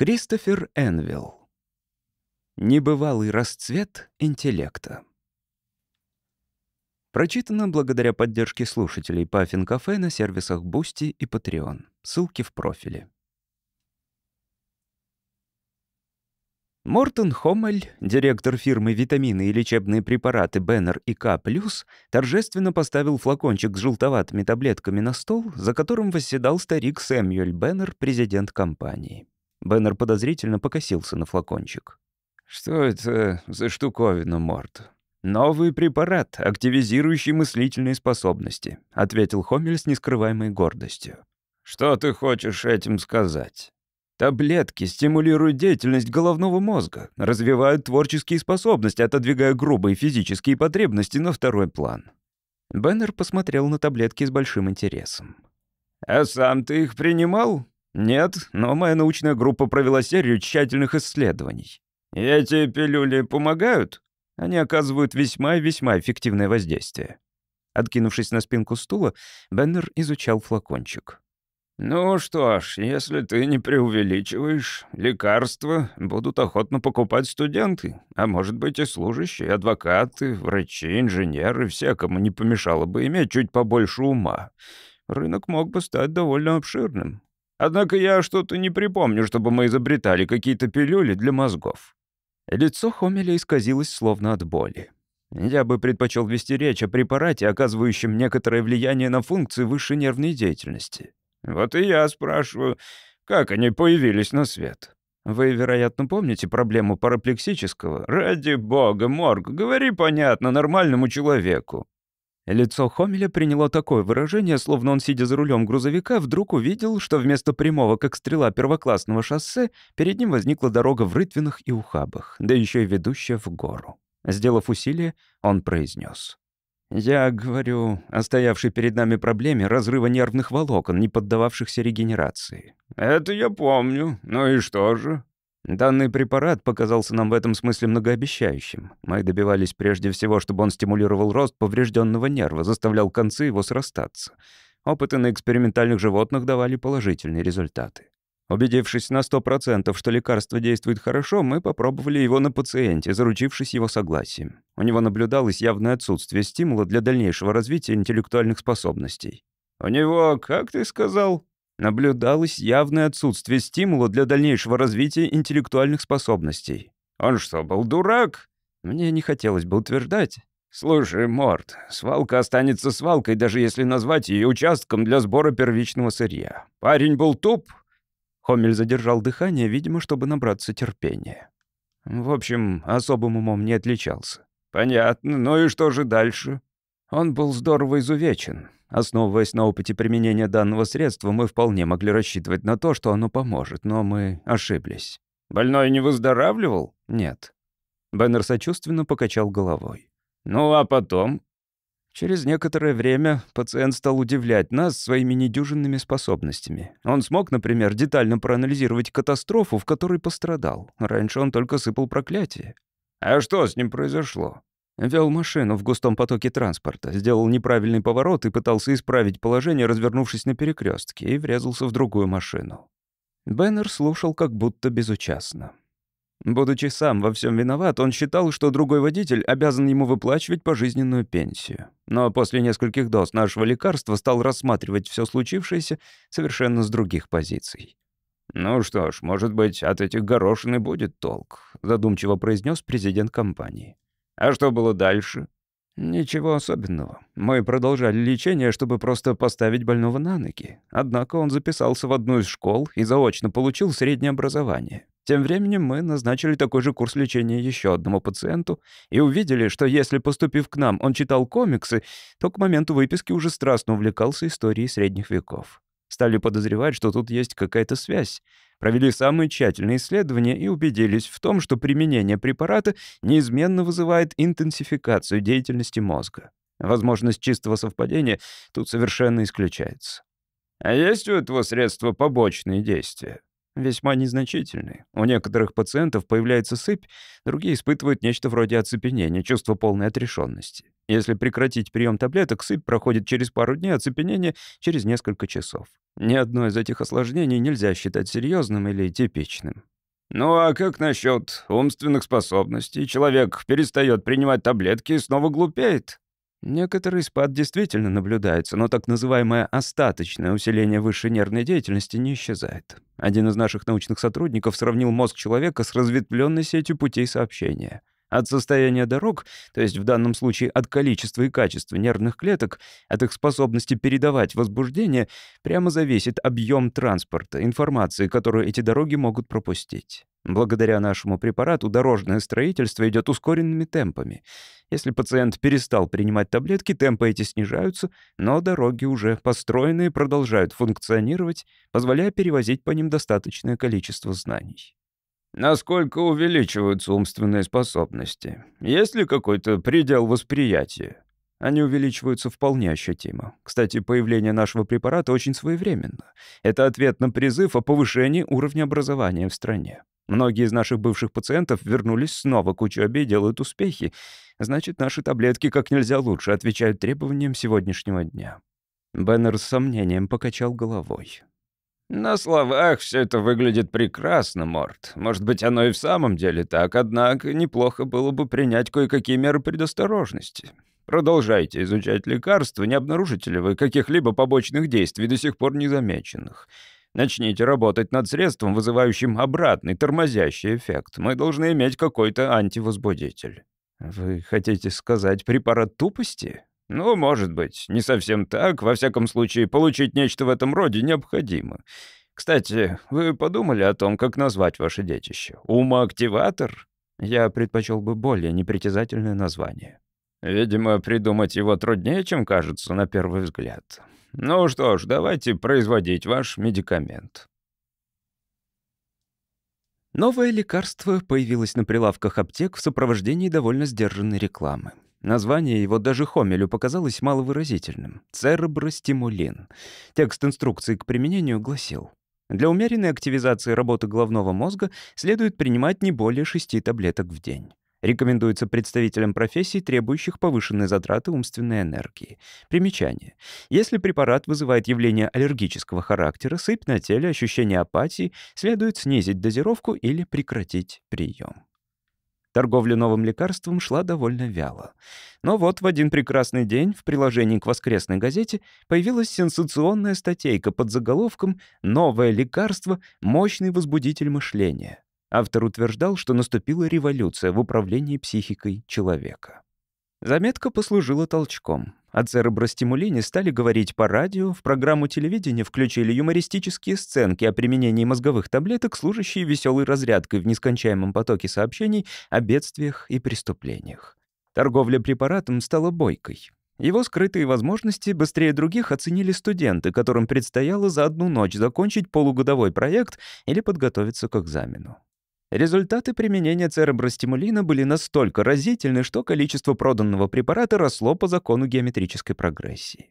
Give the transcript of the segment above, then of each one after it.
Кристофер Энвилл. Небывалый расцвет интеллекта. Прочитано благодаря поддержке слушателей Паффин Кафе на сервисах Boosty и Patreon. Ссылки в профиле. Мортон Хоммель, директор фирмы «Витамины и лечебные препараты Беннер и К+,» торжественно поставил флакончик с желтоватыми таблетками на стол, за которым восседал старик Сэмюэль Беннер, президент компании. Беннер подозрительно покосился на флакончик. «Что это за штуковина, Морт?» «Новый препарат, активизирующий мыслительные способности», — ответил Хомель с нескрываемой гордостью. «Что ты хочешь этим сказать?» Таблетки стимулируют деятельность головного мозга, развивают творческие способности, отодвигая грубые физические потребности на второй план. Беннер посмотрел на таблетки с большим интересом. «А сам ты их принимал?» «Нет, но моя научная группа провела серию тщательных исследований. И эти пилюли помогают?» Они оказывают весьма и весьма эффективное воздействие. Откинувшись на спинку стула, Беннер изучал флакончик. «Ну что ж, если ты не преувеличиваешь, лекарства будут охотно покупать студенты, а может быть и служащие, адвокаты, врачи, инженеры, все, кому не помешало бы иметь чуть побольше ума. Рынок мог бы стать довольно обширным. Однако я что-то не припомню, чтобы мы изобретали какие-то пилюли для мозгов». Лицо Хомеля исказилось словно от боли. Я бы предпочел вести речь о препарате, оказывающем некоторое влияние на функции высшей нервной деятельности. Вот и я спрашиваю, как они появились на свет? Вы, вероятно, помните проблему параплексического? Ради бога, Морг, говори понятно нормальному человеку. Лицо Хомеля приняло такое выражение, словно он, сидя за рулем грузовика, вдруг увидел, что вместо прямого, как стрела первоклассного шоссе, перед ним возникла дорога в рытвинах и ухабах, да еще и ведущая в гору. Сделав усилие, он произнес: «Я говорю о стоявшей перед нами проблеме разрыва нервных волокон, не поддававшихся регенерации». «Это я помню. Ну и что же?» Данный препарат показался нам в этом смысле многообещающим. Мы добивались прежде всего, чтобы он стимулировал рост поврежденного нерва, заставлял концы его срастаться. Опыты на экспериментальных животных давали положительные результаты. Убедившись на 100%, что лекарство действует хорошо, мы попробовали его на пациенте, заручившись его согласием. У него наблюдалось явное отсутствие стимула для дальнейшего развития интеллектуальных способностей. «У него, как ты сказал?» Наблюдалось явное отсутствие стимула для дальнейшего развития интеллектуальных способностей. Он что, был дурак? Мне не хотелось бы утверждать. «Слушай, Морт, свалка останется свалкой, даже если назвать ее участком для сбора первичного сырья. Парень был туп». Хомель задержал дыхание, видимо, чтобы набраться терпения. В общем, особым умом не отличался. «Понятно. Ну и что же дальше?» Он был здорово изувечен. Основываясь на опыте применения данного средства, мы вполне могли рассчитывать на то, что оно поможет, но мы ошиблись. «Больной не выздоравливал?» «Нет». Беннер сочувственно покачал головой. «Ну а потом?» Через некоторое время пациент стал удивлять нас своими недюжинными способностями. Он смог, например, детально проанализировать катастрофу, в которой пострадал. Раньше он только сыпал проклятие. «А что с ним произошло?» Вел машину в густом потоке транспорта, сделал неправильный поворот и пытался исправить положение, развернувшись на перекрестке, и врезался в другую машину. Беннер слушал как будто безучастно. Будучи сам во всем виноват, он считал, что другой водитель обязан ему выплачивать пожизненную пенсию. Но после нескольких доз нашего лекарства стал рассматривать все случившееся совершенно с других позиций. «Ну что ж, может быть, от этих горошин и будет толк», — задумчиво произнес президент компании. А что было дальше? Ничего особенного. Мы продолжали лечение, чтобы просто поставить больного на ноги. Однако он записался в одну из школ и заочно получил среднее образование. Тем временем мы назначили такой же курс лечения еще одному пациенту и увидели, что если, поступив к нам, он читал комиксы, то к моменту выписки уже страстно увлекался историей средних веков. Стали подозревать, что тут есть какая-то связь провели самые тщательные исследования и убедились в том, что применение препарата неизменно вызывает интенсификацию деятельности мозга. Возможность чистого совпадения тут совершенно исключается. А есть у этого средства побочные действия? Весьма незначительные. У некоторых пациентов появляется сыпь, другие испытывают нечто вроде оцепенения, чувство полной отрешенности. Если прекратить прием таблеток, сыпь проходит через пару дней, оцепенение — через несколько часов. Ни одно из этих осложнений нельзя считать серьезным или типичным. «Ну а как насчет умственных способностей? Человек перестает принимать таблетки и снова глупеет?» Некоторый спад действительно наблюдается, но так называемое остаточное усиление высшей нервной деятельности не исчезает. Один из наших научных сотрудников сравнил мозг человека с разветвленной сетью путей сообщения. От состояния дорог, то есть в данном случае от количества и качества нервных клеток, от их способности передавать возбуждение, прямо зависит объем транспорта, информации, которую эти дороги могут пропустить. Благодаря нашему препарату дорожное строительство идет ускоренными темпами. Если пациент перестал принимать таблетки, темпы эти снижаются, но дороги уже построенные продолжают функционировать, позволяя перевозить по ним достаточное количество знаний. Насколько увеличиваются умственные способности? Есть ли какой-то предел восприятия? Они увеличиваются вполне ощутимо. Кстати, появление нашего препарата очень своевременно. Это ответ на призыв о повышении уровня образования в стране. Многие из наших бывших пациентов вернулись снова к учебе и делают успехи. Значит, наши таблетки как нельзя лучше отвечают требованиям сегодняшнего дня. Беннер с сомнением покачал головой. На словах все это выглядит прекрасно, Морт. Может быть, оно и в самом деле так, однако неплохо было бы принять кое-какие меры предосторожности. Продолжайте изучать лекарства, не обнаружите ли вы каких-либо побочных действий, до сих пор незамеченных. Начните работать над средством, вызывающим обратный, тормозящий эффект. Мы должны иметь какой-то антивозбудитель. Вы хотите сказать препарат тупости? Ну, может быть, не совсем так. Во всяком случае, получить нечто в этом роде необходимо. Кстати, вы подумали о том, как назвать ваше детище? Умоактиватор? Я предпочел бы более непритязательное название. Видимо, придумать его труднее, чем кажется на первый взгляд. Ну что ж, давайте производить ваш медикамент. Новое лекарство появилось на прилавках аптек в сопровождении довольно сдержанной рекламы. Название его даже Хомелю показалось маловыразительным — церебростимулин. Текст инструкции к применению гласил «Для умеренной активизации работы головного мозга следует принимать не более шести таблеток в день». Рекомендуется представителям профессий, требующих повышенной затраты умственной энергии. Примечание. Если препарат вызывает явление аллергического характера, сыпь на теле, ощущение апатии, следует снизить дозировку или прекратить прием. Торговля новым лекарством шла довольно вяло. Но вот в один прекрасный день в приложении к воскресной газете появилась сенсационная статейка под заголовком «Новое лекарство – мощный возбудитель мышления». Автор утверждал, что наступила революция в управлении психикой человека. Заметка послужила толчком. О церебростимулине стали говорить по радио, в программу телевидения включили юмористические сценки о применении мозговых таблеток, служащие веселой разрядкой в нескончаемом потоке сообщений о бедствиях и преступлениях. Торговля препаратом стала бойкой. Его скрытые возможности быстрее других оценили студенты, которым предстояло за одну ночь закончить полугодовой проект или подготовиться к экзамену. Результаты применения церебростимулина были настолько разительны, что количество проданного препарата росло по закону геометрической прогрессии.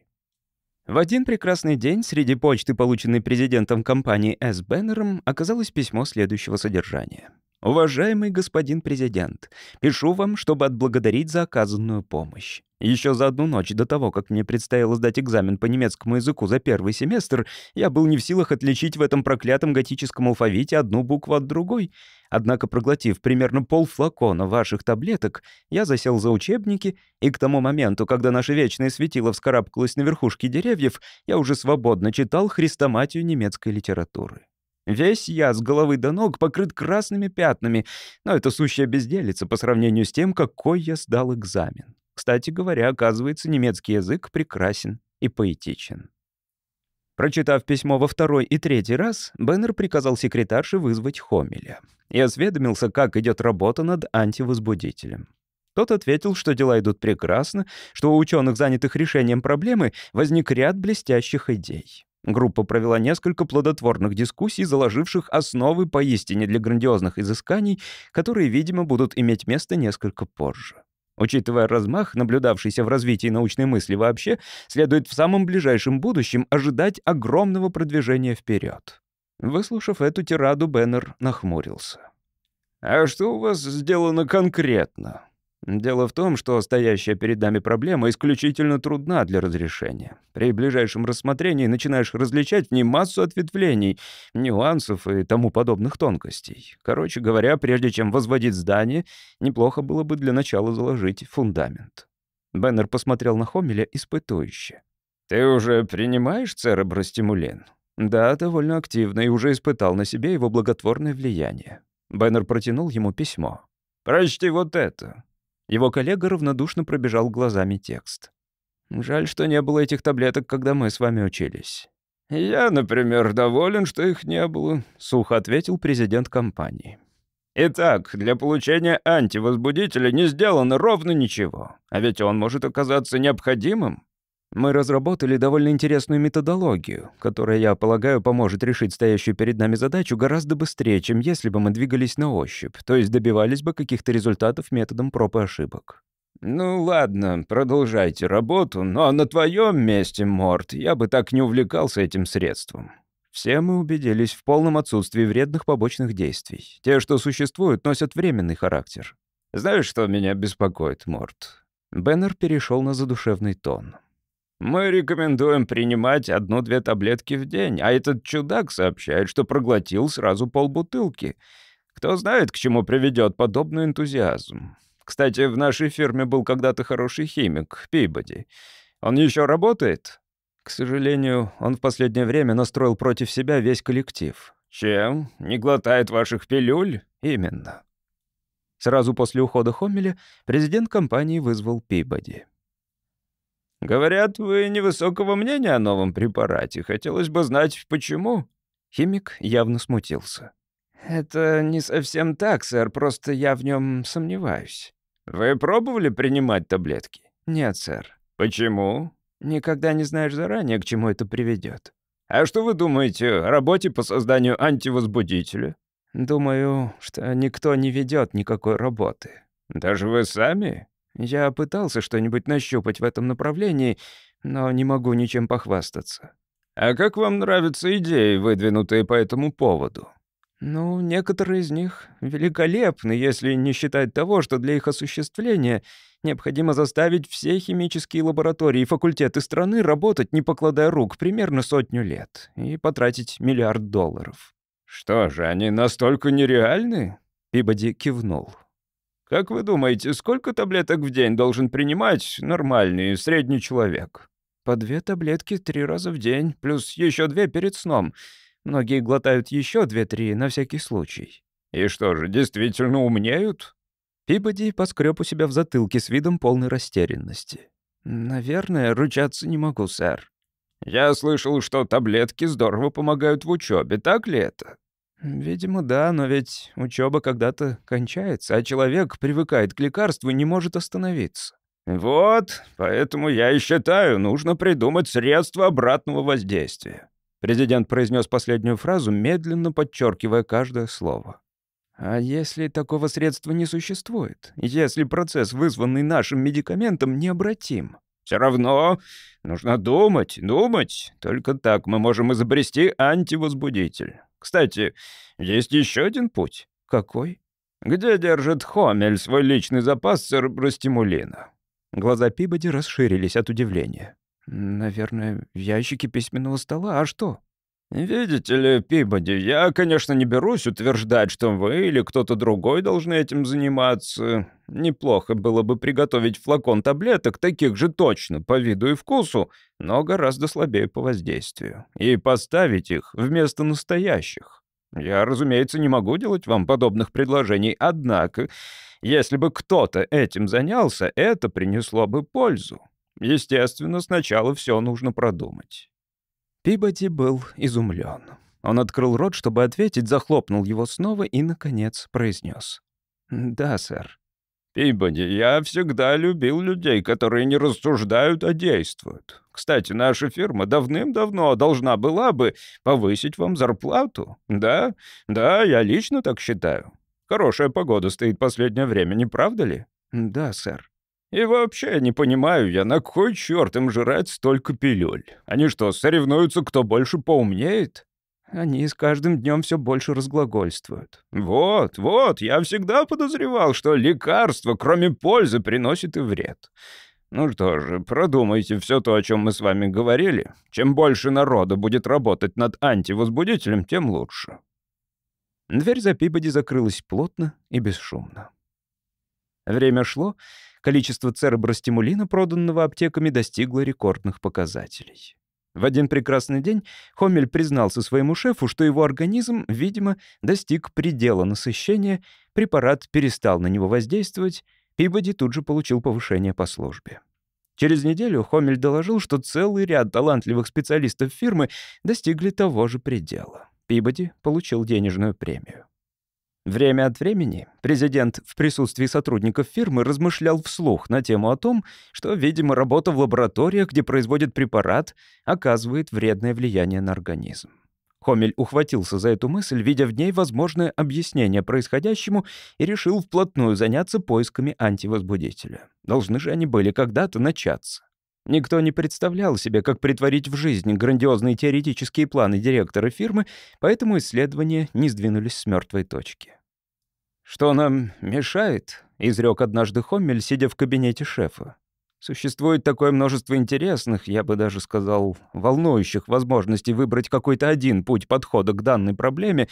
В один прекрасный день среди почты, полученной президентом компании S. Беннером, оказалось письмо следующего содержания. «Уважаемый господин президент, пишу вам, чтобы отблагодарить за оказанную помощь. Еще за одну ночь до того, как мне предстояло сдать экзамен по немецкому языку за первый семестр, я был не в силах отличить в этом проклятом готическом алфавите одну букву от другой. Однако, проглотив примерно полфлакона ваших таблеток, я засел за учебники, и к тому моменту, когда наше вечное светило вскарабкалось на верхушки деревьев, я уже свободно читал хрестоматию немецкой литературы. Весь я с головы до ног покрыт красными пятнами, но это сущая безделица по сравнению с тем, какой я сдал экзамен. Кстати говоря, оказывается, немецкий язык прекрасен и поэтичен. Прочитав письмо во второй и третий раз, Беннер приказал секретарше вызвать Хомеля и осведомился, как идет работа над антивозбудителем. Тот ответил, что дела идут прекрасно, что у ученых, занятых решением проблемы, возник ряд блестящих идей. Группа провела несколько плодотворных дискуссий, заложивших основы поистине для грандиозных изысканий, которые, видимо, будут иметь место несколько позже. Учитывая размах, наблюдавшийся в развитии научной мысли вообще, следует в самом ближайшем будущем ожидать огромного продвижения вперед. Выслушав эту тираду, Беннер нахмурился. «А что у вас сделано конкретно?» Дело в том, что стоящая перед нами проблема исключительно трудна для разрешения. При ближайшем рассмотрении начинаешь различать в ней массу ответвлений, нюансов и тому подобных тонкостей. Короче говоря, прежде чем возводить здание, неплохо было бы для начала заложить фундамент. Беннер посмотрел на Хомеля испытующе. «Ты уже принимаешь церебростимулин?» «Да, довольно активно, и уже испытал на себе его благотворное влияние». Беннер протянул ему письмо. «Прочти вот это». Его коллега равнодушно пробежал глазами текст. «Жаль, что не было этих таблеток, когда мы с вами учились». «Я, например, доволен, что их не было», — сухо ответил президент компании. «Итак, для получения антивозбудителя не сделано ровно ничего, а ведь он может оказаться необходимым». Мы разработали довольно интересную методологию, которая, я полагаю, поможет решить стоящую перед нами задачу гораздо быстрее, чем если бы мы двигались на ощупь, то есть добивались бы каких-то результатов методом проб и ошибок. «Ну ладно, продолжайте работу, но на твоем месте, Морт, я бы так не увлекался этим средством». Все мы убедились в полном отсутствии вредных побочных действий. Те, что существуют, носят временный характер. «Знаешь, что меня беспокоит, Морт?» Беннер перешел на задушевный тон. Мы рекомендуем принимать одну-две таблетки в день, а этот чудак сообщает, что проглотил сразу полбутылки. Кто знает, к чему приведет подобный энтузиазм. Кстати, в нашей фирме был когда-то хороший химик, Пибоди. Он еще работает? К сожалению, он в последнее время настроил против себя весь коллектив. Чем? Не глотает ваших пилюль? Именно. Сразу после ухода Хомеля президент компании вызвал Пибоди. «Говорят, вы невысокого мнения о новом препарате. Хотелось бы знать, почему?» Химик явно смутился. «Это не совсем так, сэр, просто я в нем сомневаюсь». «Вы пробовали принимать таблетки?» «Нет, сэр». «Почему?» «Никогда не знаешь заранее, к чему это приведет. «А что вы думаете о работе по созданию антивозбудителя?» «Думаю, что никто не ведет никакой работы». «Даже вы сами?» Я пытался что-нибудь нащупать в этом направлении, но не могу ничем похвастаться. А как вам нравятся идеи, выдвинутые по этому поводу? Ну, некоторые из них великолепны, если не считать того, что для их осуществления необходимо заставить все химические лаборатории и факультеты страны работать, не покладая рук, примерно сотню лет, и потратить миллиард долларов. Что же, они настолько нереальны? Пибоди кивнул. Как вы думаете, сколько таблеток в день должен принимать нормальный средний человек? По две таблетки три раза в день, плюс еще две перед сном. Многие глотают еще две-три на всякий случай. И что же, действительно умнеют? Пибоди поскреб у себя в затылке с видом полной растерянности. «Наверное, ручаться не могу, сэр». «Я слышал, что таблетки здорово помогают в учебе, так ли это?» Видимо, да, но ведь учеба когда-то кончается, а человек привыкает к лекарству и не может остановиться. Вот, поэтому я и считаю, нужно придумать средства обратного воздействия. Президент произнес последнюю фразу, медленно подчеркивая каждое слово. А если такого средства не существует? Если процесс, вызванный нашим медикаментом, необратим? Все равно нужно думать, думать. Только так мы можем изобрести антивозбудитель. Кстати, есть еще один путь. Какой? Где держит Хомель свой личный запас церебростимулина? Глаза Пибоди расширились от удивления. Наверное, в ящике письменного стола. А что? «Видите ли, Пибоди, я, конечно, не берусь утверждать, что вы или кто-то другой должны этим заниматься. Неплохо было бы приготовить флакон таблеток, таких же точно по виду и вкусу, но гораздо слабее по воздействию, и поставить их вместо настоящих. Я, разумеется, не могу делать вам подобных предложений, однако, если бы кто-то этим занялся, это принесло бы пользу. Естественно, сначала все нужно продумать». Пибоди был изумлен. Он открыл рот, чтобы ответить, захлопнул его снова и, наконец, произнес. «Да, сэр». «Пибоди, я всегда любил людей, которые не рассуждают, а действуют. Кстати, наша фирма давным-давно должна была бы повысить вам зарплату. Да, да, я лично так считаю. Хорошая погода стоит последнее время, не правда ли?» «Да, сэр». И вообще не понимаю я, на кой черт им жрать столько пилюль? Они что, соревнуются, кто больше поумнеет? Они с каждым днем все больше разглагольствуют. Вот, вот, я всегда подозревал, что лекарство, кроме пользы, приносит и вред. Ну что же, продумайте все то, о чем мы с вами говорили. Чем больше народа будет работать над антивозбудителем, тем лучше. Дверь за Пибоди закрылась плотно и бесшумно. Время шло, количество церебростимулина, проданного аптеками, достигло рекордных показателей. В один прекрасный день Хомель признался своему шефу, что его организм, видимо, достиг предела насыщения, препарат перестал на него воздействовать, Пибоди тут же получил повышение по службе. Через неделю Хомель доложил, что целый ряд талантливых специалистов фирмы достигли того же предела. Пибоди получил денежную премию. Время от времени президент в присутствии сотрудников фирмы размышлял вслух на тему о том, что, видимо, работа в лабораториях, где производят препарат, оказывает вредное влияние на организм. Хомель ухватился за эту мысль, видя в ней возможное объяснение происходящему, и решил вплотную заняться поисками антивозбудителя. Должны же они были когда-то начаться. Никто не представлял себе, как притворить в жизнь грандиозные теоретические планы директора фирмы, поэтому исследования не сдвинулись с мертвой точки. «Что нам мешает?» — изрек однажды Хоммель, сидя в кабинете шефа. «Существует такое множество интересных, я бы даже сказал, волнующих возможностей выбрать какой-то один путь подхода к данной проблеме,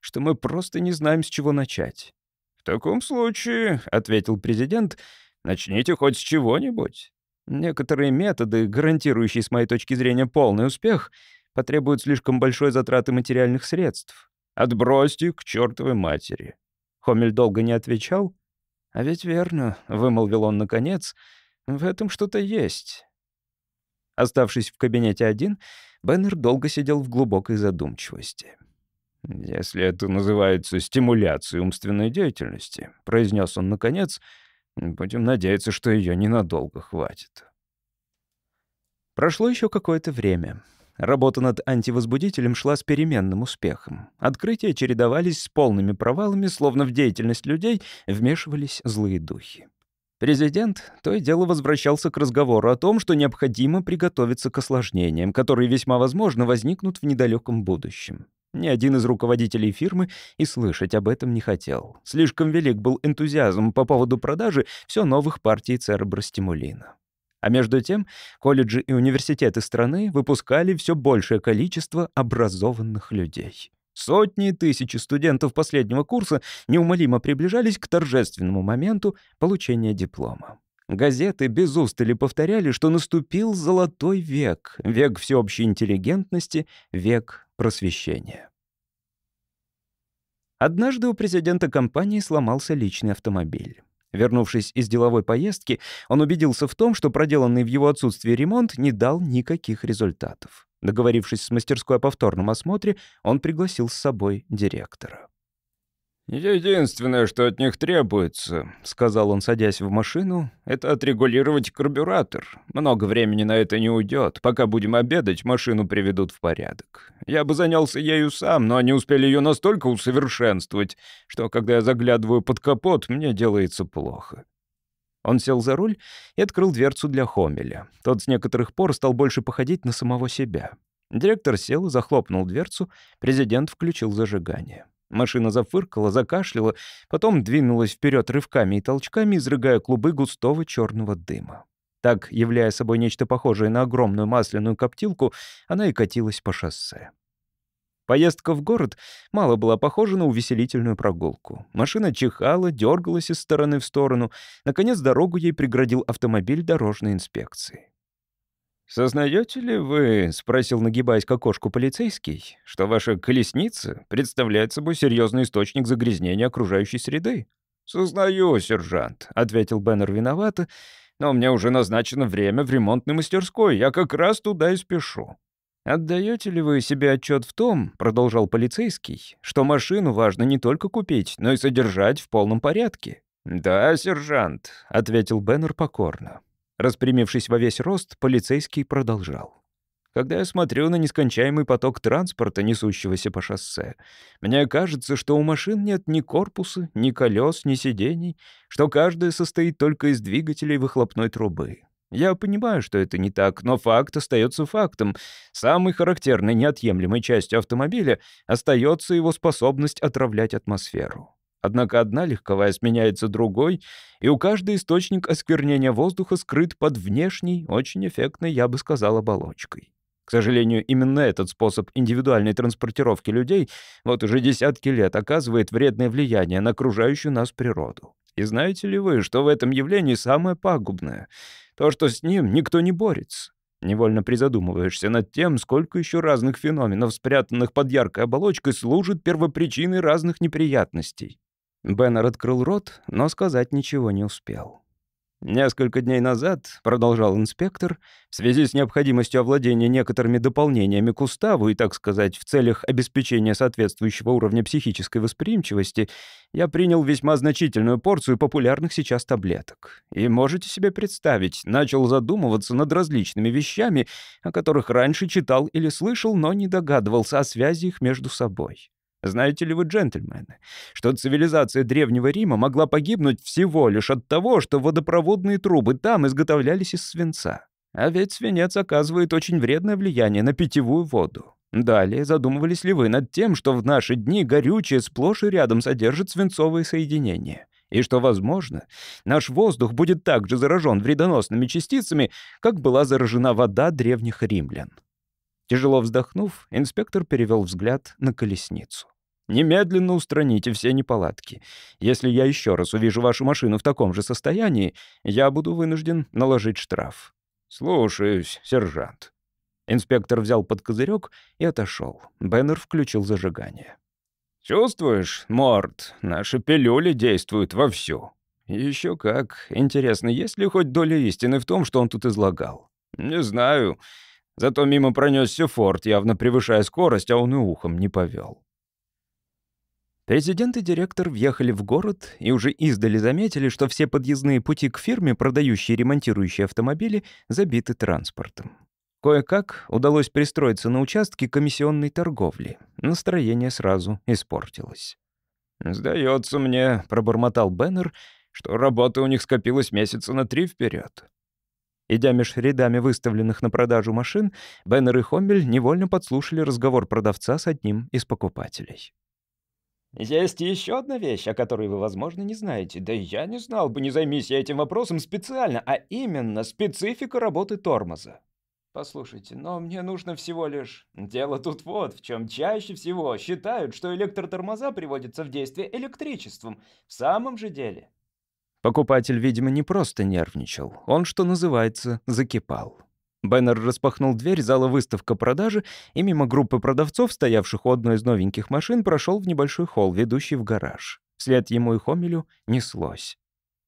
что мы просто не знаем, с чего начать». «В таком случае», — ответил президент, — «начните хоть с чего-нибудь». Некоторые методы, гарантирующие, с моей точки зрения, полный успех, потребуют слишком большой затраты материальных средств. Отбросьте к чертовой матери. Хомель долго не отвечал. «А ведь верно», — вымолвил он наконец, — «в этом что-то есть». Оставшись в кабинете один, Беннер долго сидел в глубокой задумчивости. «Если это называется стимуляцией умственной деятельности», — произнес он наконец, — Будем надеяться, что ее ненадолго хватит. Прошло еще какое-то время. Работа над антивозбудителем шла с переменным успехом. Открытия чередовались с полными провалами, словно в деятельность людей вмешивались злые духи. Президент то и дело возвращался к разговору о том, что необходимо приготовиться к осложнениям, которые весьма возможно возникнут в недалеком будущем. Ни один из руководителей фирмы и слышать об этом не хотел. Слишком велик был энтузиазм по поводу продажи все новых партий церебростимулина. А между тем, колледжи и университеты страны выпускали все большее количество образованных людей. Сотни и тысячи студентов последнего курса неумолимо приближались к торжественному моменту получения диплома. Газеты без устали повторяли, что наступил золотой век, век всеобщей интеллигентности, век просвещения. Однажды у президента компании сломался личный автомобиль. Вернувшись из деловой поездки, он убедился в том, что проделанный в его отсутствие ремонт не дал никаких результатов. Договорившись с мастерской о повторном осмотре, он пригласил с собой директора. «Единственное, что от них требуется», — сказал он, садясь в машину, — «это отрегулировать карбюратор. Много времени на это не уйдет. Пока будем обедать, машину приведут в порядок. Я бы занялся ею сам, но они успели ее настолько усовершенствовать, что, когда я заглядываю под капот, мне делается плохо». Он сел за руль и открыл дверцу для Хомеля. Тот с некоторых пор стал больше походить на самого себя. Директор сел и захлопнул дверцу, президент включил зажигание. Машина зафыркала, закашляла, потом двинулась вперед рывками и толчками, изрыгая клубы густого черного дыма. Так, являя собой нечто похожее на огромную масляную коптилку, она и катилась по шоссе. Поездка в город мало была похожа на увеселительную прогулку. Машина чихала, дергалась из стороны в сторону. Наконец, дорогу ей преградил автомобиль дорожной инспекции. «Сознаете ли вы, — спросил, нагибаясь к окошку полицейский, — что ваша колесница представляет собой серьезный источник загрязнения окружающей среды?» «Сознаю, сержант», — ответил Беннер виновато, «но мне уже назначено время в ремонтной мастерской, я как раз туда и спешу». «Отдаете ли вы себе отчет в том, — продолжал полицейский, — что машину важно не только купить, но и содержать в полном порядке?» «Да, сержант», — ответил Беннер покорно. Распрямившись во весь рост, полицейский продолжал. Когда я смотрю на нескончаемый поток транспорта, несущегося по шоссе, мне кажется, что у машин нет ни корпуса, ни колес, ни сидений, что каждая состоит только из двигателей выхлопной трубы. Я понимаю, что это не так, но факт остается фактом. Самой характерной неотъемлемой частью автомобиля остается его способность отравлять атмосферу. Однако одна легковая сменяется другой, и у каждой источник осквернения воздуха скрыт под внешней, очень эффектной, я бы сказал, оболочкой. К сожалению, именно этот способ индивидуальной транспортировки людей вот уже десятки лет оказывает вредное влияние на окружающую нас природу. И знаете ли вы, что в этом явлении самое пагубное? То, что с ним никто не борется. Невольно призадумываешься над тем, сколько еще разных феноменов, спрятанных под яркой оболочкой, служат первопричиной разных неприятностей. Беннер открыл рот, но сказать ничего не успел. «Несколько дней назад», — продолжал инспектор, «в связи с необходимостью овладения некоторыми дополнениями к уставу и, так сказать, в целях обеспечения соответствующего уровня психической восприимчивости, я принял весьма значительную порцию популярных сейчас таблеток. И можете себе представить, начал задумываться над различными вещами, о которых раньше читал или слышал, но не догадывался о связи их между собой. Знаете ли вы, джентльмены, что цивилизация Древнего Рима могла погибнуть всего лишь от того, что водопроводные трубы там изготовлялись из свинца? А ведь свинец оказывает очень вредное влияние на питьевую воду. Далее, задумывались ли вы над тем, что в наши дни горючее сплошь и рядом содержит свинцовые соединения? И что, возможно, наш воздух будет также заражен вредоносными частицами, как была заражена вода древних римлян. Тяжело вздохнув, инспектор перевел взгляд на колесницу. «Немедленно устраните все неполадки. Если я еще раз увижу вашу машину в таком же состоянии, я буду вынужден наложить штраф». «Слушаюсь, сержант». Инспектор взял под козырек и отошел. Беннер включил зажигание. «Чувствуешь, Морд, наши пилюли действуют вовсю». Еще как. Интересно, есть ли хоть доля истины в том, что он тут излагал?» «Не знаю. Зато мимо пронесся форт, явно превышая скорость, а он и ухом не повел. Президент и директор въехали в город и уже издали заметили, что все подъездные пути к фирме, продающей и ремонтирующей автомобили, забиты транспортом. Кое-как удалось пристроиться на участке комиссионной торговли. Настроение сразу испортилось. «Сдается мне», — пробормотал Беннер, «что работа у них скопилась месяца на три вперед. Идя меж рядами выставленных на продажу машин, Беннер и Хоммель невольно подслушали разговор продавца с одним из покупателей. «Есть еще одна вещь, о которой вы, возможно, не знаете. Да я не знал бы, не займись я этим вопросом специально, а именно специфика работы тормоза. Послушайте, но мне нужно всего лишь... Дело тут вот в чем. Чаще всего считают, что электротормоза приводятся в действие электричеством. В самом же деле Покупатель, видимо, не просто нервничал. Он, что называется, закипал. Беннер распахнул дверь зала выставка продажи и мимо группы продавцов, стоявших у одной из новеньких машин, прошел в небольшой холл, ведущий в гараж. Вслед ему и Хомелю неслось.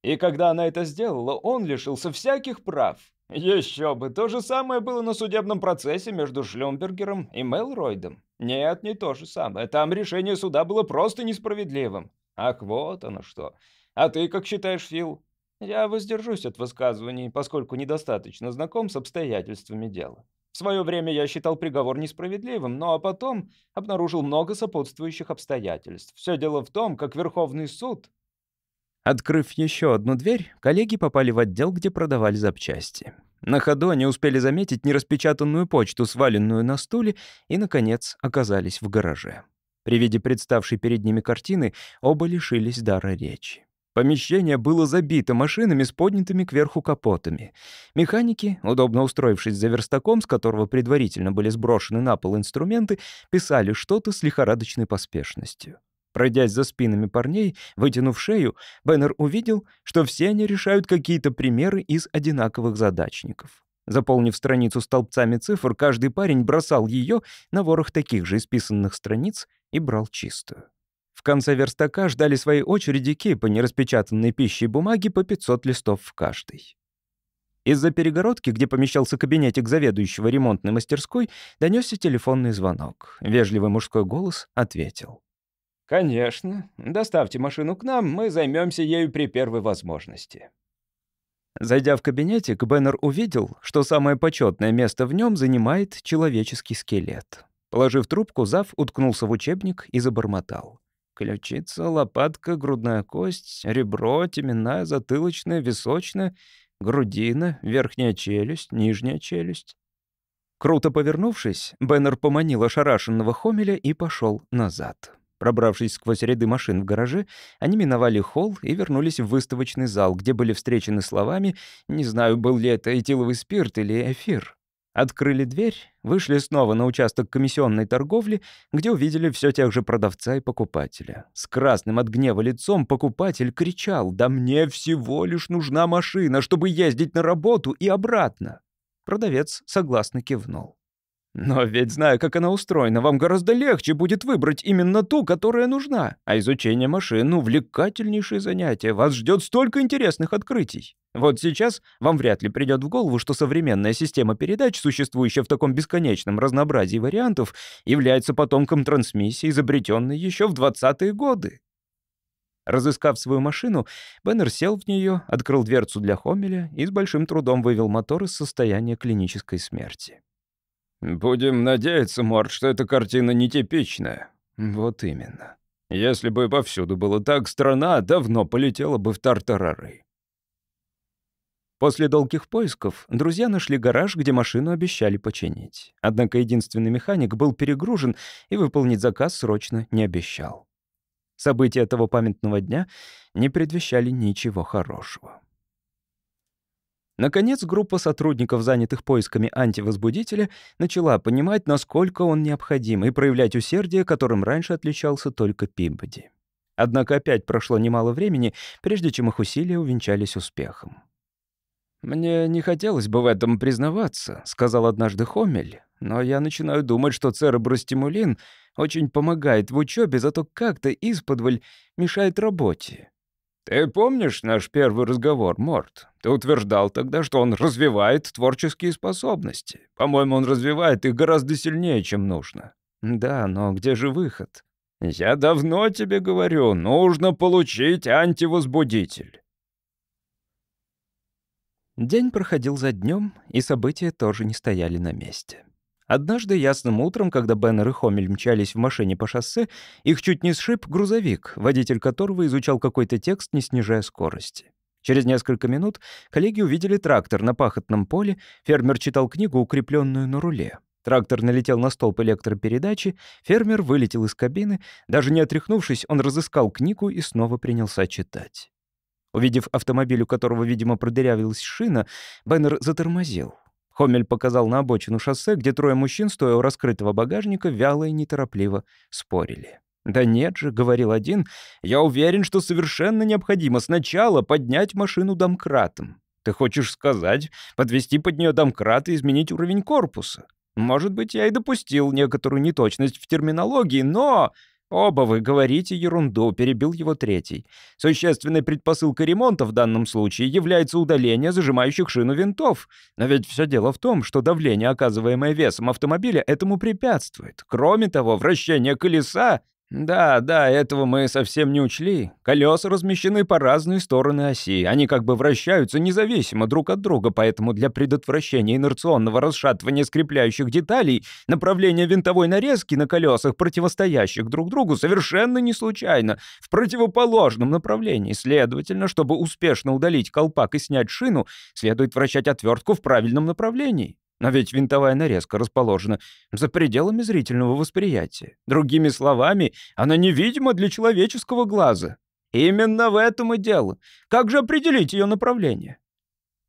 И когда она это сделала, он лишился всяких прав. Еще бы, то же самое было на судебном процессе между Шлюмбергером и Мелройдом. Нет, не то же самое. Там решение суда было просто несправедливым. Ах, вот оно что. А ты как считаешь, Фил? Я воздержусь от высказываний, поскольку недостаточно знаком с обстоятельствами дела. В свое время я считал приговор несправедливым, но потом обнаружил много сопутствующих обстоятельств. Все дело в том, как Верховный суд... Открыв еще одну дверь, коллеги попали в отдел, где продавали запчасти. На ходу они успели заметить нераспечатанную почту, сваленную на стуле, и, наконец, оказались в гараже. При виде представшей перед ними картины оба лишились дара речи. Помещение было забито машинами с поднятыми кверху капотами. Механики, удобно устроившись за верстаком, с которого предварительно были сброшены на пол инструменты, писали что-то с лихорадочной поспешностью. Пройдясь за спинами парней, вытянув шею, Беннер увидел, что все они решают какие-то примеры из одинаковых задачников. Заполнив страницу столбцами цифр, каждый парень бросал ее на ворох таких же исписанных страниц и брал чистую. В конце верстака ждали своей очереди кипы нераспечатанной пищи и бумаги по 500 листов в каждой. Из-за перегородки, где помещался кабинетик заведующего ремонтной мастерской, донесся телефонный звонок. Вежливый мужской голос ответил. «Конечно. Доставьте машину к нам, мы займемся ею при первой возможности». Зайдя в кабинетик, Беннер увидел, что самое почетное место в нем занимает человеческий скелет. Положив трубку, Зав уткнулся в учебник и забормотал. Ключица, лопатка, грудная кость, ребро, теменная, затылочная, височная. грудина, верхняя челюсть, нижняя челюсть. Круто повернувшись, Беннер поманил ошарашенного Хомеля и пошел назад. Пробравшись сквозь ряды машин в гараже, они миновали холл и вернулись в выставочный зал, где были встречены словами «Не знаю, был ли это этиловый спирт или эфир». Открыли дверь, вышли снова на участок комиссионной торговли, где увидели все тех же продавца и покупателя. С красным от гнева лицом покупатель кричал «Да мне всего лишь нужна машина, чтобы ездить на работу и обратно». Продавец согласно кивнул. Но ведь, зная, как она устроена, вам гораздо легче будет выбрать именно ту, которая нужна. А изучение машин — увлекательнейшее занятие. Вас ждет столько интересных открытий. Вот сейчас вам вряд ли придет в голову, что современная система передач, существующая в таком бесконечном разнообразии вариантов, является потомком трансмиссии, изобретенной еще в 20-е годы. Разыскав свою машину, Беннер сел в нее, открыл дверцу для Хомеля и с большим трудом вывел мотор из состояния клинической смерти. «Будем надеяться, Морд, что эта картина нетипичная». «Вот именно. Если бы повсюду было так, страна давно полетела бы в тартарары». После долгих поисков друзья нашли гараж, где машину обещали починить. Однако единственный механик был перегружен и выполнить заказ срочно не обещал. События того памятного дня не предвещали ничего хорошего. Наконец, группа сотрудников, занятых поисками антивозбудителя, начала понимать, насколько он необходим, и проявлять усердие, которым раньше отличался только Пимбоди. Однако опять прошло немало времени, прежде чем их усилия увенчались успехом. «Мне не хотелось бы в этом признаваться», — сказал однажды Хомель, «но я начинаю думать, что церебростимулин очень помогает в учебе, зато как-то исподволь мешает работе. «Ты помнишь наш первый разговор, Морт? Ты утверждал тогда, что он развивает творческие способности. По-моему, он развивает их гораздо сильнее, чем нужно». «Да, но где же выход?» «Я давно тебе говорю, нужно получить антивозбудитель». День проходил за днем, и события тоже не стояли на месте. Однажды ясным утром, когда Беннер и Хомель мчались в машине по шоссе, их чуть не сшиб грузовик, водитель которого изучал какой-то текст, не снижая скорости. Через несколько минут коллеги увидели трактор на пахотном поле, фермер читал книгу, укрепленную на руле. Трактор налетел на столб электропередачи, фермер вылетел из кабины, даже не отряхнувшись, он разыскал книгу и снова принялся читать. Увидев автомобиль, у которого, видимо, продырявилась шина, Беннер затормозил. Хомель показал на обочину шоссе, где трое мужчин, стоя у раскрытого багажника, вяло и неторопливо спорили. «Да нет же», — говорил один, — «я уверен, что совершенно необходимо сначала поднять машину домкратом. Ты хочешь сказать, подвести под нее домкрат и изменить уровень корпуса? Может быть, я и допустил некоторую неточность в терминологии, но «Оба вы говорите ерунду», — перебил его третий. «Существенной предпосылкой ремонта в данном случае является удаление зажимающих шину винтов. Но ведь все дело в том, что давление, оказываемое весом автомобиля, этому препятствует. Кроме того, вращение колеса «Да, да, этого мы совсем не учли. Колеса размещены по разные стороны оси. Они как бы вращаются независимо друг от друга, поэтому для предотвращения инерционного расшатывания скрепляющих деталей направление винтовой нарезки на колесах, противостоящих друг другу, совершенно не случайно, в противоположном направлении. Следовательно, чтобы успешно удалить колпак и снять шину, следует вращать отвертку в правильном направлении. Но ведь винтовая нарезка расположена за пределами зрительного восприятия. Другими словами, она невидима для человеческого глаза. Именно в этом и дело. Как же определить ее направление?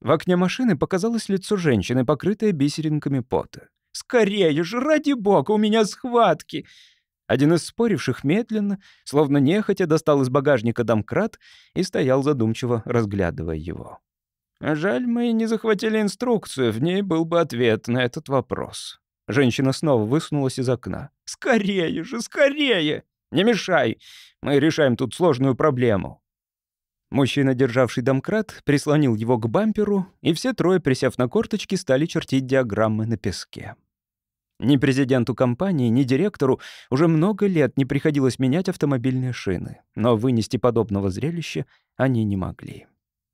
В окне машины показалось лицо женщины, покрытое бисеринками пота. «Скорее же, ради бога, у меня схватки!» Один из споривших медленно, словно нехотя, достал из багажника домкрат и стоял задумчиво, разглядывая его. Жаль, мы не захватили инструкцию, в ней был бы ответ на этот вопрос. Женщина снова высунулась из окна. «Скорее же, скорее! Не мешай! Мы решаем тут сложную проблему». Мужчина, державший домкрат, прислонил его к бамперу, и все трое, присев на корточки, стали чертить диаграммы на песке. Ни президенту компании, ни директору уже много лет не приходилось менять автомобильные шины, но вынести подобного зрелища они не могли.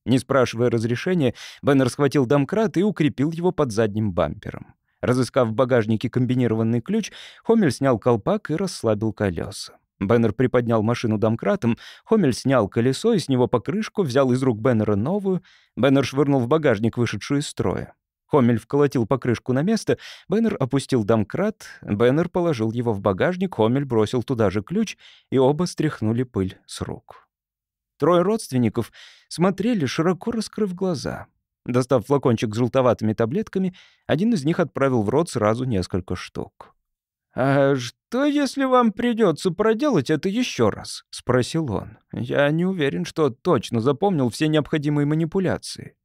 Не спрашивая разрешения, Беннер схватил домкрат и укрепил его под задним бампером. Разыскав в багажнике комбинированный ключ, Хомель снял колпак и расслабил колеса. Беннер приподнял машину домкратом, Хомель снял колесо и с него покрышку, взял из рук Беннера новую. Беннер швырнул в багажник вышедшую из строя. Хомель вколотил покрышку на место, Беннер опустил домкрат, Беннер положил его в багажник, Хомель бросил туда же ключ, и оба стряхнули пыль с рук. Трое родственников смотрели, широко раскрыв глаза. Достав флакончик с желтоватыми таблетками, один из них отправил в рот сразу несколько штук. «А что, если вам придется проделать это еще раз?» — спросил он. «Я не уверен, что точно запомнил все необходимые манипуляции».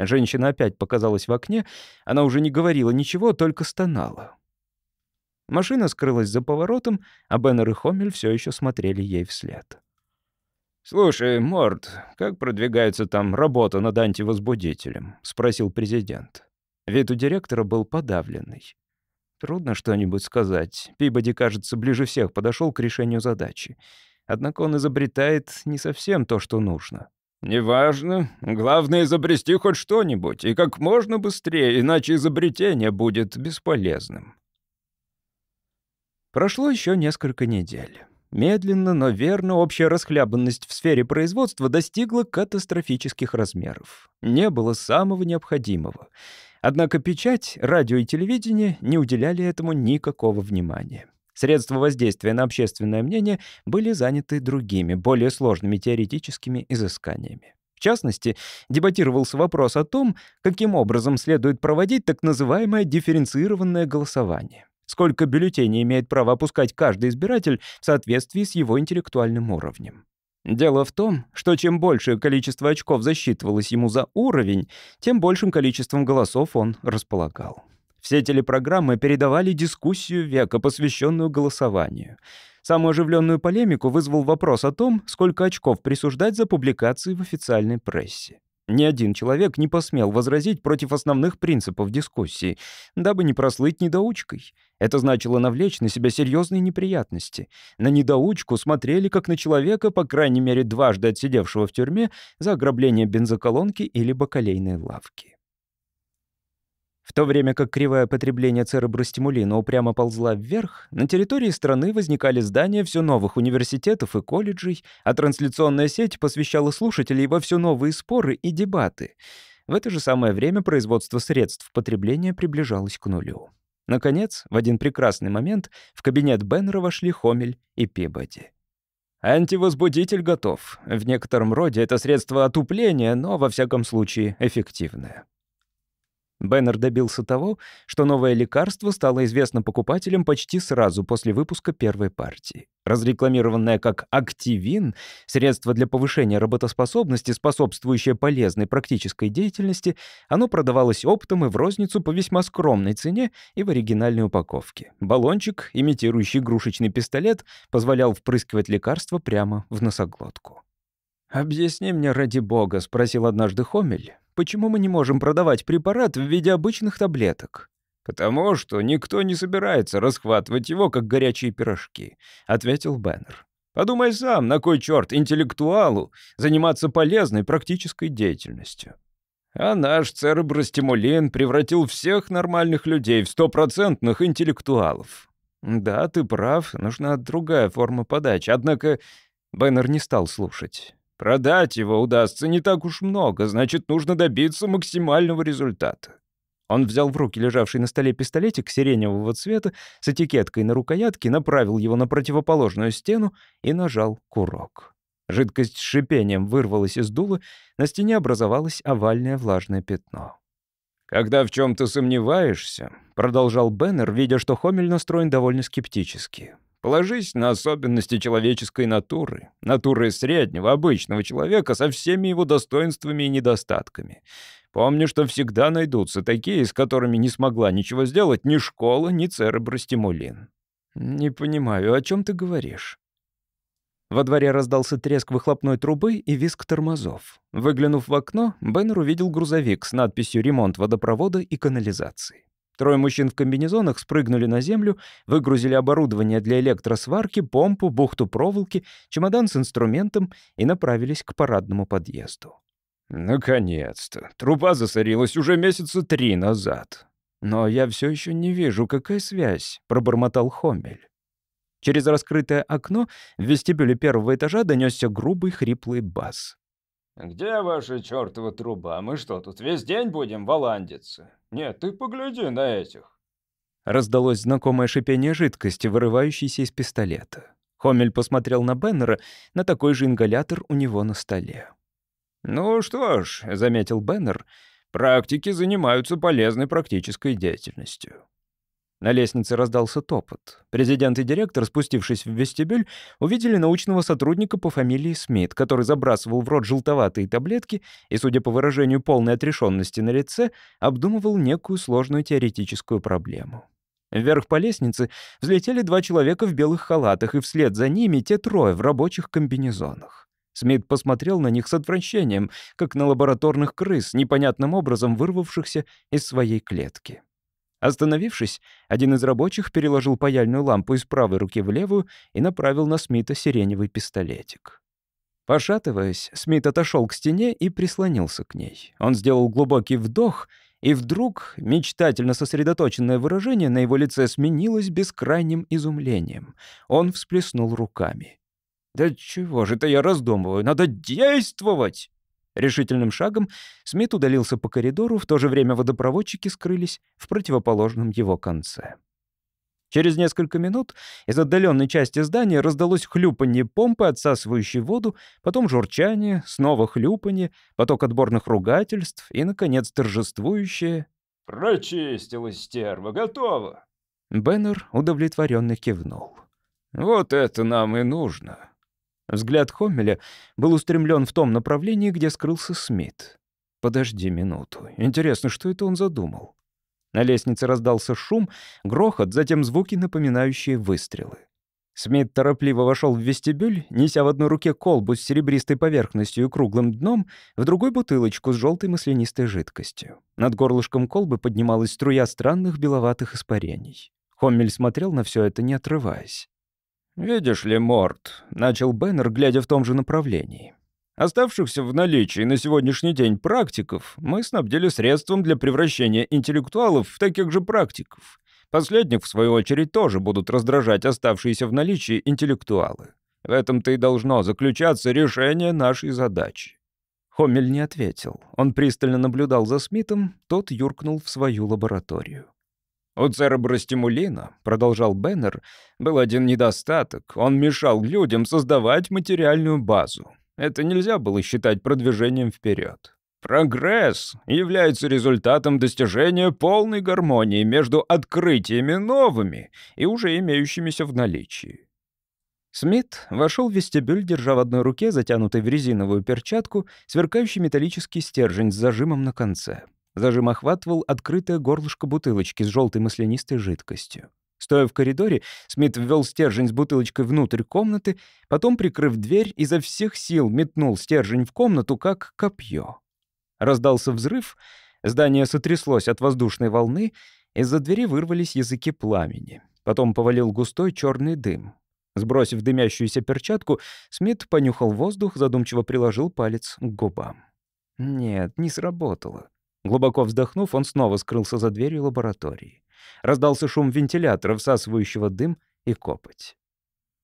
Женщина опять показалась в окне. Она уже не говорила ничего, только стонала. Машина скрылась за поворотом, а Беннер и Хомель все еще смотрели ей вслед. «Слушай, Морд, как продвигается там работа над антивозбудителем?» — спросил президент. Вид у директора был подавленный. Трудно что-нибудь сказать. Пибоди, кажется, ближе всех подошел к решению задачи. Однако он изобретает не совсем то, что нужно. «Неважно. Главное — изобрести хоть что-нибудь, и как можно быстрее, иначе изобретение будет бесполезным». Прошло еще несколько недель. Медленно, но верно общая расхлябанность в сфере производства достигла катастрофических размеров. Не было самого необходимого. Однако печать, радио и телевидение не уделяли этому никакого внимания. Средства воздействия на общественное мнение были заняты другими, более сложными теоретическими изысканиями. В частности, дебатировался вопрос о том, каким образом следует проводить так называемое дифференцированное голосование. Сколько бюллетеней имеет право опускать каждый избиратель в соответствии с его интеллектуальным уровнем. Дело в том, что чем большее количество очков засчитывалось ему за уровень, тем большим количеством голосов он располагал. Все телепрограммы передавали дискуссию века, посвященную голосованию. Самую оживленную полемику вызвал вопрос о том, сколько очков присуждать за публикации в официальной прессе. Ни один человек не посмел возразить против основных принципов дискуссии, дабы не прослыть недоучкой. Это значило навлечь на себя серьезные неприятности. На недоучку смотрели как на человека, по крайней мере, дважды отсидевшего в тюрьме за ограбление бензоколонки или бакалейной лавки. В то время как кривое потребление церебростимулина упрямо ползла вверх, на территории страны возникали здания все новых университетов и колледжей, а трансляционная сеть посвящала слушателей во все новые споры и дебаты. В это же самое время производство средств потребления приближалось к нулю. Наконец, в один прекрасный момент в кабинет Беннера вошли Хомель и Пибоди. Антивозбудитель готов. В некотором роде это средство отупления, но, во всяком случае, эффективное. Беннер добился того, что новое лекарство стало известно покупателям почти сразу после выпуска первой партии. Разрекламированное как «Активин» — средство для повышения работоспособности, способствующее полезной практической деятельности, оно продавалось оптом и в розницу по весьма скромной цене и в оригинальной упаковке. Баллончик, имитирующий игрушечный пистолет, позволял впрыскивать лекарство прямо в носоглотку. «Объясни мне ради бога», — спросил однажды Хомель, почему мы не можем продавать препарат в виде обычных таблеток?» «Потому что никто не собирается расхватывать его, как горячие пирожки», — ответил Беннер. «Подумай сам, на кой черт интеллектуалу заниматься полезной практической деятельностью?» А наш церебростимулин превратил всех нормальных людей в стопроцентных интеллектуалов. Да, ты прав, нужна другая форма подачи. Однако Беннер не стал слушать. Продать его удастся не так уж много, значит, нужно добиться максимального результата. Он взял в руки лежавший на столе пистолетик сиреневого цвета с этикеткой на рукоятке, направил его на противоположную стену и нажал курок. Жидкость с шипением вырвалась из дула, на стене образовалось овальное влажное пятно. «Когда в чем-то сомневаешься», — продолжал Беннер, видя, что Хомель настроен довольно скептически, Положись на особенности человеческой натуры, натуры среднего, обычного человека со всеми его достоинствами и недостатками. Помни, что всегда найдутся такие, с которыми не смогла ничего сделать ни школа, ни церебростимулин. «Не понимаю, о чем ты говоришь?» Во дворе раздался треск выхлопной трубы и визг тормозов. Выглянув в окно, Беннер увидел грузовик с надписью «Ремонт водопровода и канализации». Трое мужчин в комбинезонах спрыгнули на землю, выгрузили оборудование для электросварки, помпу, бухту проволоки, чемодан с инструментом и направились к парадному подъезду. «Наконец-то! Труба засорилась уже месяца три назад». «Но я все еще не вижу, какая связь», — пробормотал Хомель. Через раскрытое окно в вестибюле первого этажа донесся грубый хриплый бас. «Где ваша чертова труба? Мы что, тут весь день будем валандиться? Нет, ты погляди на этих». Раздалось знакомое шипение жидкости, вырывающейся из пистолета. Хомель посмотрел на Беннера, на такой же ингалятор у него на столе. «Ну что ж», — заметил Беннер, — «практики занимаются полезной практической деятельностью». На лестнице раздался топот. Президент и директор, спустившись в вестибюль, увидели научного сотрудника по фамилии Смит, который забрасывал в рот желтоватые таблетки и, судя по выражению полной отрешенности на лице, обдумывал некую сложную теоретическую проблему. Вверх по лестнице взлетели два человека в белых халатах, и вслед за ними те трое в рабочих комбинезонах. Смит посмотрел на них с отвращением, как на лабораторных крыс, непонятным образом вырвавшихся из своей клетки. Остановившись, один из рабочих переложил паяльную лампу из правой руки в левую и направил на Смита сиреневый пистолетик. Пошатываясь, Смит отошел к стене и прислонился к ней. Он сделал глубокий вдох, и вдруг мечтательно сосредоточенное выражение на его лице сменилось бескрайним изумлением. Он всплеснул руками. «Да чего же это я раздумываю? Надо действовать!» Решительным шагом Смит удалился по коридору, в то же время водопроводчики скрылись в противоположном его конце. Через несколько минут из отдаленной части здания раздалось хлюпанье помпы, отсасывающей воду, потом журчание, снова хлюпанье, поток отборных ругательств и, наконец, торжествующее «Прочистилась стерва, готово!» Беннер удовлетворенно кивнул. «Вот это нам и нужно!» Взгляд Хоммеля был устремлен в том направлении, где скрылся Смит. «Подожди минуту. Интересно, что это он задумал?» На лестнице раздался шум, грохот, затем звуки, напоминающие выстрелы. Смит торопливо вошел в вестибюль, неся в одной руке колбу с серебристой поверхностью и круглым дном, в другой — бутылочку с желтой маслянистой жидкостью. Над горлышком колбы поднималась струя странных беловатых испарений. Хоммель смотрел на все это, не отрываясь. «Видишь ли, Морт», — начал Беннер, глядя в том же направлении. «Оставшихся в наличии на сегодняшний день практиков мы снабдили средством для превращения интеллектуалов в таких же практиков. Последних, в свою очередь, тоже будут раздражать оставшиеся в наличии интеллектуалы. В этом-то и должно заключаться решение нашей задачи». Хомель не ответил. Он пристально наблюдал за Смитом, тот юркнул в свою лабораторию. «У церебростимулина, — продолжал Беннер, — был один недостаток. Он мешал людям создавать материальную базу. Это нельзя было считать продвижением вперед. Прогресс является результатом достижения полной гармонии между открытиями новыми и уже имеющимися в наличии. Смит вошел в вестибюль, держа в одной руке, затянутой в резиновую перчатку, сверкающий металлический стержень с зажимом на конце. Зажим охватывал открытое горлышко бутылочки с желтой маслянистой жидкостью. Стоя в коридоре, Смит ввел стержень с бутылочкой внутрь комнаты, потом, прикрыв дверь, изо всех сил метнул стержень в комнату, как копье. Раздался взрыв, здание сотряслось от воздушной волны, из-за двери вырвались языки пламени. Потом повалил густой черный дым. Сбросив дымящуюся перчатку, Смит понюхал воздух, задумчиво приложил палец к губам. Нет, не сработало. Глубоко вздохнув, он снова скрылся за дверью лаборатории. Раздался шум вентилятора, всасывающего дым и копоть.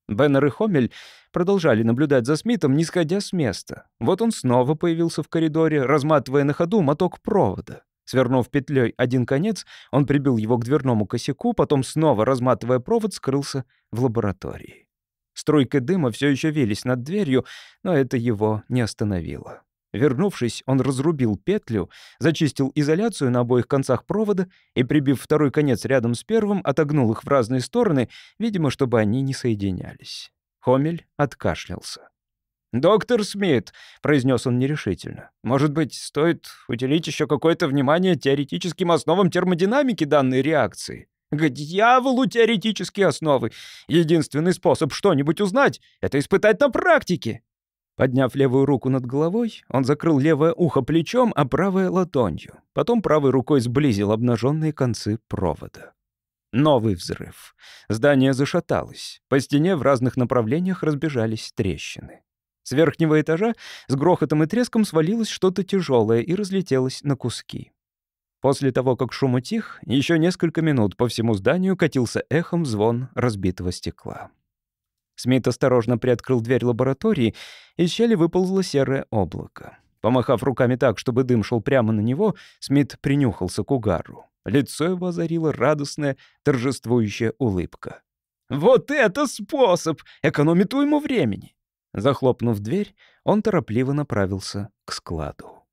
Беннер и Хомель продолжали наблюдать за Смитом, не сходя с места. Вот он снова появился в коридоре, разматывая на ходу моток провода. Свернув петлей один конец, он прибил его к дверному косяку, потом снова, разматывая провод, скрылся в лаборатории. Струйки дыма все еще вились над дверью, но это его не остановило. Вернувшись, он разрубил петлю, зачистил изоляцию на обоих концах провода и, прибив второй конец рядом с первым, отогнул их в разные стороны, видимо, чтобы они не соединялись. Хомель откашлялся. «Доктор Смит», — произнес он нерешительно, — «может быть, стоит уделить еще какое-то внимание теоретическим основам термодинамики данной реакции?» «К дьяволу теоретические основы! Единственный способ что-нибудь узнать — это испытать на практике!» Подняв левую руку над головой, он закрыл левое ухо плечом, а правое — ладонью. Потом правой рукой сблизил обнаженные концы провода. Новый взрыв. Здание зашаталось. По стене в разных направлениях разбежались трещины. С верхнего этажа с грохотом и треском свалилось что-то тяжелое и разлетелось на куски. После того, как шум утих, еще несколько минут по всему зданию катился эхом звон разбитого стекла. Смит осторожно приоткрыл дверь лаборатории, из щели выползло серое облако. Помахав руками так, чтобы дым шел прямо на него, Смит принюхался к угару. Лицо его озарила радостная, торжествующая улыбка. «Вот это способ! Экономит уйму времени!» Захлопнув дверь, он торопливо направился к складу.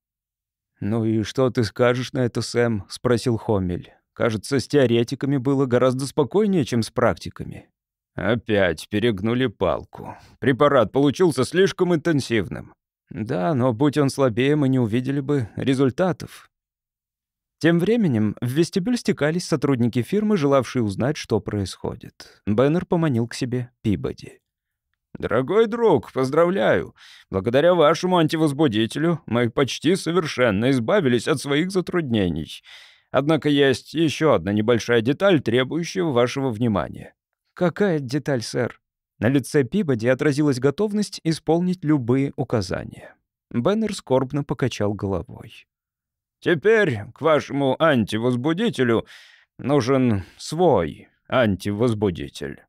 «Ну и что ты скажешь на это, Сэм?» — спросил Хомель. «Кажется, с теоретиками было гораздо спокойнее, чем с практиками». «Опять перегнули палку. Препарат получился слишком интенсивным». «Да, но будь он слабее, мы не увидели бы результатов». Тем временем в вестибюль стекались сотрудники фирмы, желавшие узнать, что происходит. Беннер поманил к себе Пибоди. «Дорогой друг, поздравляю. Благодаря вашему антивозбудителю мы почти совершенно избавились от своих затруднений. Однако есть еще одна небольшая деталь, требующая вашего внимания». «Какая деталь, сэр?» На лице Пибоди отразилась готовность исполнить любые указания. Беннер скорбно покачал головой. «Теперь к вашему антивозбудителю нужен свой антивозбудитель».